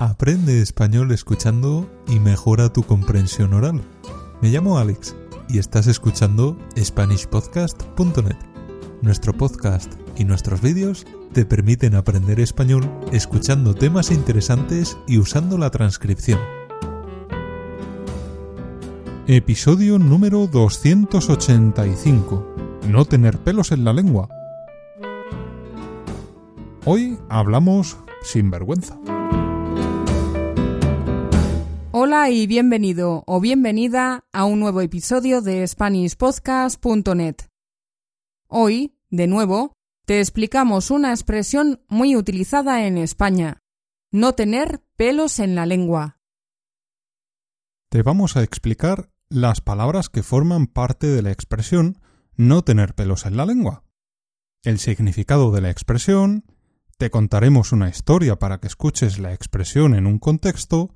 Aprende español escuchando y mejora tu comprensión oral. Me llamo Alex y estás escuchando SpanishPodcast.net. Nuestro podcast y nuestros vídeos te permiten aprender español escuchando temas interesantes y usando la transcripción. Episodio número 285. No tener pelos en la lengua. Hoy hablamos sin vergüenza. Hola y bienvenido o bienvenida a un nuevo episodio de SpanishPodcast.net. Hoy, de nuevo, te explicamos una expresión muy utilizada en España. No tener pelos en la lengua. Te vamos a explicar las palabras que forman parte de la expresión no tener pelos en la lengua. El significado de la expresión, te contaremos una historia para que escuches la expresión en un contexto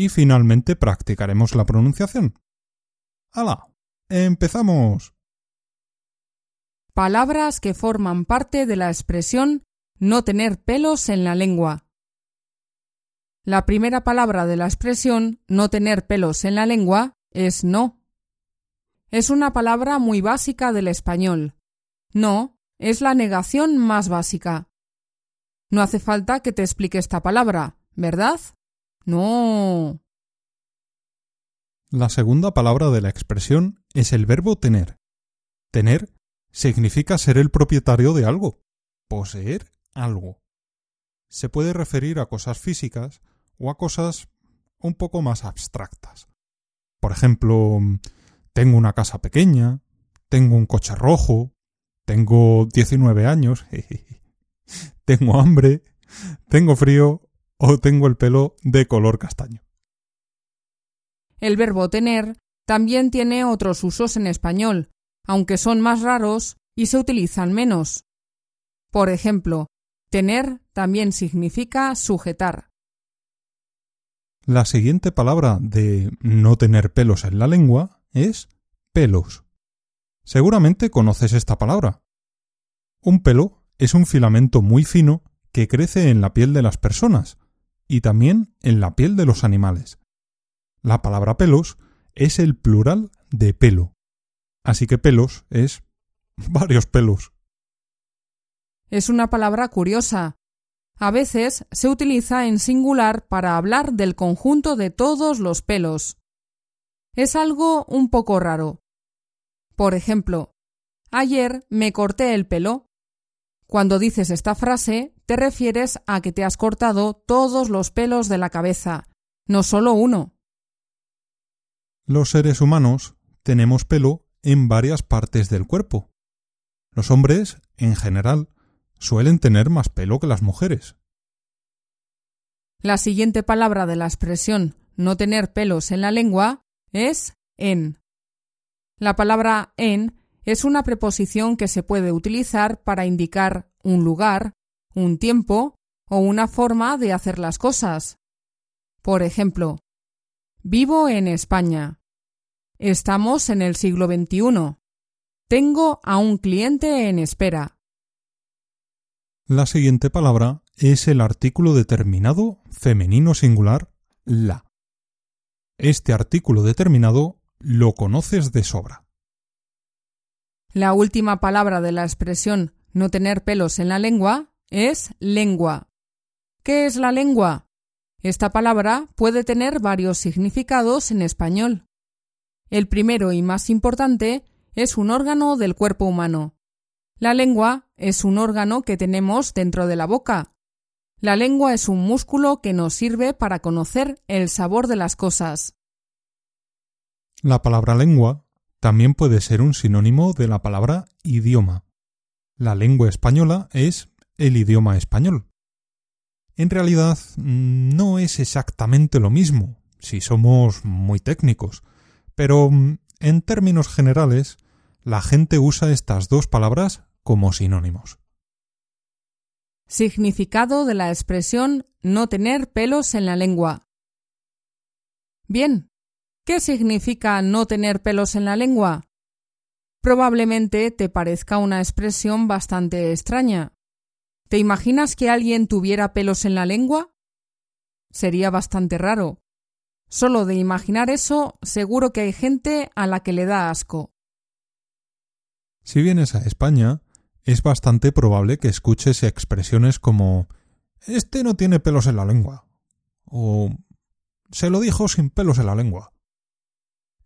y finalmente practicaremos la pronunciación. ¡Hala! ¡Empezamos! Palabras que forman parte de la expresión no tener pelos en la lengua. La primera palabra de la expresión no tener pelos en la lengua es no. Es una palabra muy básica del español. No es la negación más básica. No hace falta que te explique esta palabra, ¿verdad? No. La segunda palabra de la expresión es el verbo tener. Tener significa ser el propietario de algo, poseer algo. Se puede referir a cosas físicas o a cosas un poco más abstractas. Por ejemplo, tengo una casa pequeña, tengo un coche rojo, tengo 19 años, tengo hambre, tengo frío o tengo el pelo de color castaño. El verbo tener también tiene otros usos en español, aunque son más raros y se utilizan menos. Por ejemplo, tener también significa sujetar. La siguiente palabra de no tener pelos en la lengua es pelos. Seguramente conoces esta palabra. Un pelo es un filamento muy fino que crece en la piel de las personas y también en la piel de los animales. La palabra pelos es el plural de pelo. Así que pelos es varios pelos. Es una palabra curiosa. A veces se utiliza en singular para hablar del conjunto de todos los pelos. Es algo un poco raro. Por ejemplo, ayer me corté el pelo. Cuando dices esta frase, te refieres a que te has cortado todos los pelos de la cabeza, no solo uno. Los seres humanos tenemos pelo en varias partes del cuerpo. Los hombres, en general, suelen tener más pelo que las mujeres. La siguiente palabra de la expresión no tener pelos en la lengua es en. La palabra en es una preposición que se puede utilizar para indicar un lugar, un tiempo o una forma de hacer las cosas. Por ejemplo, vivo en España. Estamos en el siglo XXI. Tengo a un cliente en espera. La siguiente palabra es el artículo determinado femenino singular la. Este artículo determinado lo conoces de sobra. La última palabra de la expresión no tener pelos en la lengua es lengua. ¿Qué es la lengua? Esta palabra puede tener varios significados en español. El primero y más importante es un órgano del cuerpo humano. La lengua es un órgano que tenemos dentro de la boca. La lengua es un músculo que nos sirve para conocer el sabor de las cosas. La palabra lengua también puede ser un sinónimo de la palabra idioma. La lengua española es el idioma español. En realidad no es exactamente lo mismo, si somos muy técnicos, pero en términos generales la gente usa estas dos palabras como sinónimos. Significado de la expresión no tener pelos en la lengua. Bien, ¿qué significa no tener pelos en la lengua? Probablemente te parezca una expresión bastante extraña. ¿Te imaginas que alguien tuviera pelos en la lengua? Sería bastante raro. Solo de imaginar eso, seguro que hay gente a la que le da asco. Si vienes a España, es bastante probable que escuches expresiones como Este no tiene pelos en la lengua. o Se lo dijo sin pelos en la lengua.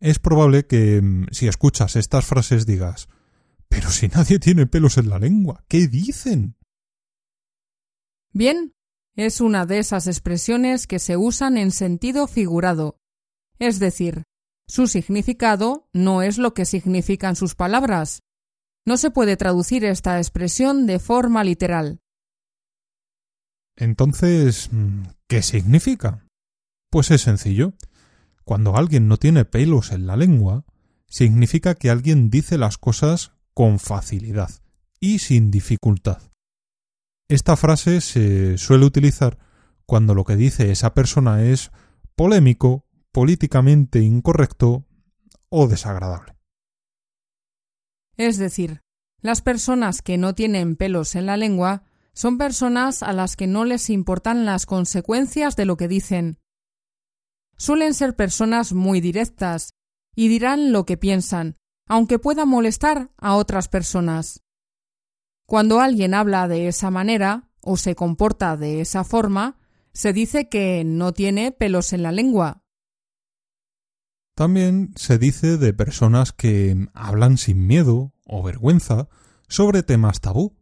Es probable que, mm, si escuchas estas frases, digas Pero si nadie tiene pelos en la lengua, ¿qué dicen? Bien, es una de esas expresiones que se usan en sentido figurado. Es decir, su significado no es lo que significan sus palabras. No se puede traducir esta expresión de forma literal. Entonces, ¿qué significa? Pues es sencillo. Cuando alguien no tiene pelos en la lengua, significa que alguien dice las cosas con facilidad y sin dificultad. Esta frase se suele utilizar cuando lo que dice esa persona es polémico, políticamente incorrecto o desagradable. Es decir, las personas que no tienen pelos en la lengua son personas a las que no les importan las consecuencias de lo que dicen. Suelen ser personas muy directas y dirán lo que piensan, aunque pueda molestar a otras personas. Cuando alguien habla de esa manera o se comporta de esa forma, se dice que no tiene pelos en la lengua. También se dice de personas que hablan sin miedo o vergüenza sobre temas tabú.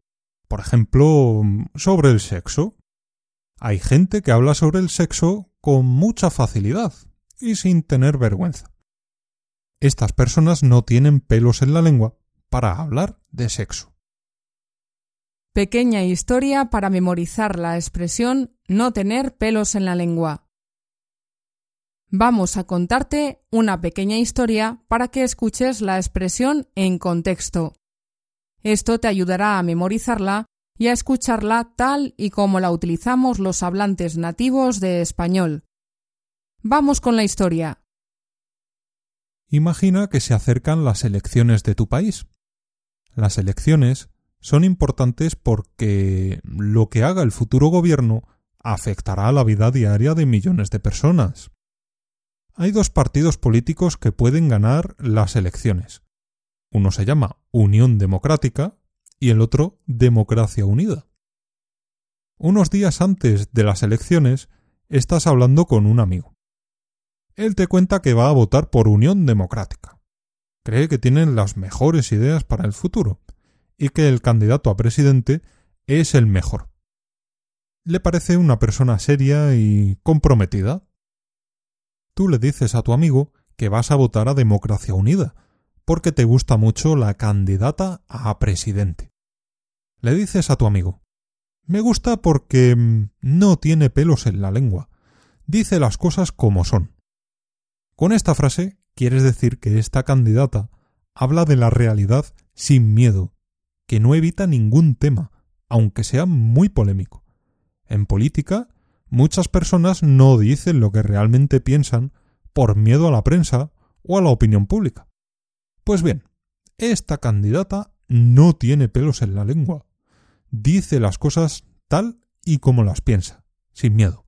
Por ejemplo, sobre el sexo. Hay gente que habla sobre el sexo con mucha facilidad y sin tener vergüenza. Estas personas no tienen pelos en la lengua para hablar de sexo. Pequeña historia para memorizar la expresión no tener pelos en la lengua. Vamos a contarte una pequeña historia para que escuches la expresión en contexto. Esto te ayudará a memorizarla y a escucharla tal y como la utilizamos los hablantes nativos de español. Vamos con la historia. Imagina que se acercan las elecciones de tu país. Las elecciones son importantes porque lo que haga el futuro gobierno afectará a la vida diaria de millones de personas. Hay dos partidos políticos que pueden ganar las elecciones. Uno se llama Unión Democrática y el otro Democracia Unida. Unos días antes de las elecciones estás hablando con un amigo. Él te cuenta que va a votar por Unión Democrática. Cree que tienen las mejores ideas para el futuro y que el candidato a presidente es el mejor. Le parece una persona seria y comprometida. Tú le dices a tu amigo que vas a votar a Democracia Unida, porque te gusta mucho la candidata a presidente. Le dices a tu amigo Me gusta porque mm, no tiene pelos en la lengua, dice las cosas como son. Con esta frase quieres decir que esta candidata habla de la realidad sin miedo, que no evita ningún tema, aunque sea muy polémico. En política, muchas personas no dicen lo que realmente piensan por miedo a la prensa o a la opinión pública. Pues bien, esta candidata no tiene pelos en la lengua. Dice las cosas tal y como las piensa, sin miedo.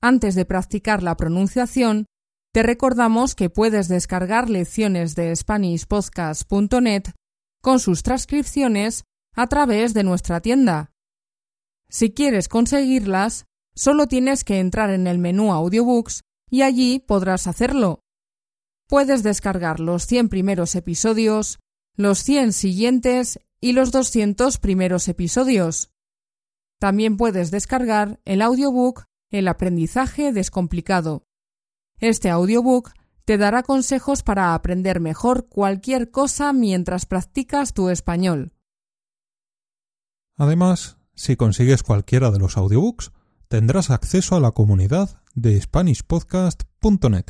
Antes de practicar la pronunciación, te recordamos que puedes descargar lecciones de SpanishPodcast.net con sus transcripciones a través de nuestra tienda. Si quieres conseguirlas, solo tienes que entrar en el menú Audiobooks y allí podrás hacerlo. Puedes descargar los 100 primeros episodios, los 100 siguientes y los 200 primeros episodios. También puedes descargar el audiobook El aprendizaje descomplicado. Este audiobook te dará consejos para aprender mejor cualquier cosa mientras practicas tu español. Además, si consigues cualquiera de los audiobooks, tendrás acceso a la comunidad de SpanishPodcast.net.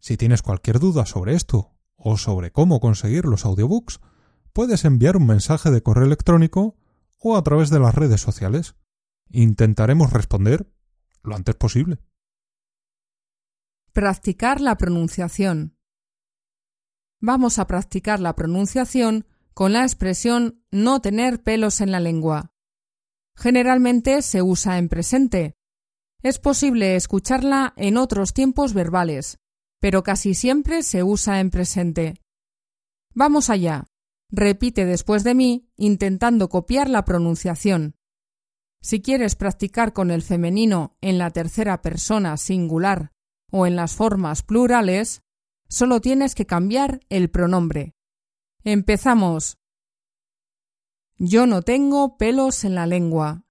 Si tienes cualquier duda sobre esto o sobre cómo conseguir los audiobooks, puedes enviar un mensaje de correo electrónico o a través de las redes sociales. Intentaremos responder lo antes posible. Practicar la pronunciación. Vamos a practicar la pronunciación con la expresión no tener pelos en la lengua. Generalmente se usa en presente, Es posible escucharla en otros tiempos verbales, pero casi siempre se usa en presente. Vamos allá. Repite después de mí, intentando copiar la pronunciación. Si quieres practicar con el femenino en la tercera persona singular o en las formas plurales, solo tienes que cambiar el pronombre. Empezamos. Yo no tengo pelos en la lengua.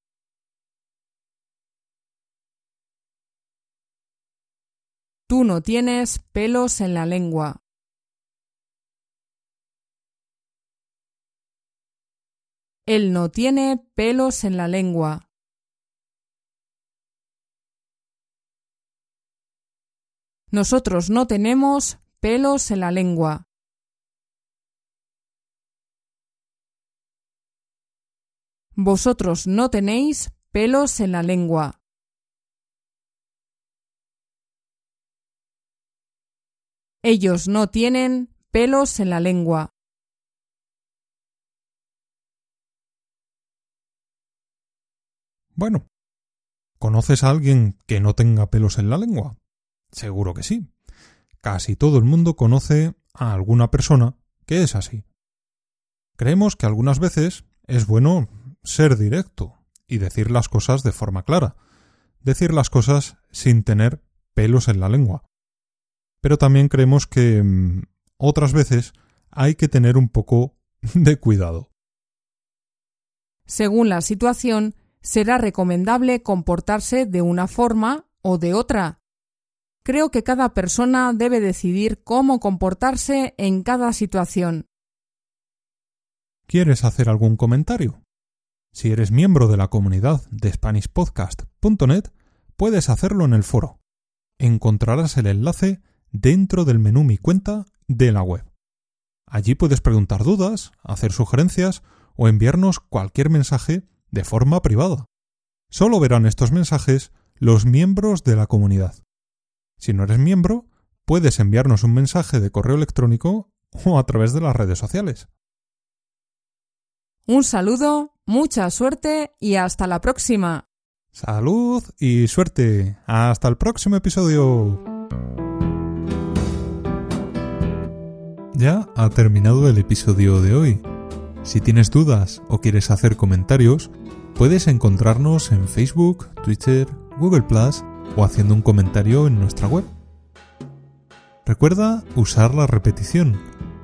Tú no tienes pelos en la lengua. Él no tiene pelos en la lengua. Nosotros no tenemos pelos en la lengua. Vosotros no tenéis pelos en la lengua. Ellos no tienen pelos en la lengua. Bueno, ¿conoces a alguien que no tenga pelos en la lengua? Seguro que sí. Casi todo el mundo conoce a alguna persona que es así. Creemos que algunas veces es bueno ser directo y decir las cosas de forma clara, decir las cosas sin tener pelos en la lengua. Pero también creemos que mm, otras veces hay que tener un poco de cuidado. Según la situación, será recomendable comportarse de una forma o de otra. Creo que cada persona debe decidir cómo comportarse en cada situación. ¿Quieres hacer algún comentario? Si eres miembro de la comunidad de SpanishPodcast.net, puedes hacerlo en el foro. Encontrarás el enlace dentro del menú Mi cuenta de la web. Allí puedes preguntar dudas, hacer sugerencias o enviarnos cualquier mensaje de forma privada. Solo verán estos mensajes los miembros de la comunidad. Si no eres miembro, puedes enviarnos un mensaje de correo electrónico o a través de las redes sociales. Un saludo, mucha suerte y hasta la próxima. Salud y suerte. Hasta el próximo episodio. Ya ha terminado el episodio de hoy. Si tienes dudas o quieres hacer comentarios, puedes encontrarnos en Facebook, Twitter, Google Plus o haciendo un comentario en nuestra web. Recuerda usar la repetición.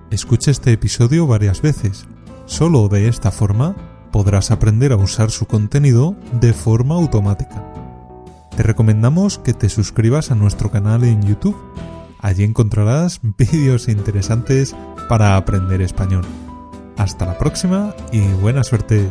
Escucha este episodio varias veces. Solo de esta forma podrás aprender a usar su contenido de forma automática. Te recomendamos que te suscribas a nuestro canal en YouTube. Allí encontrarás vídeos interesantes para aprender español. Hasta la próxima y buena suerte.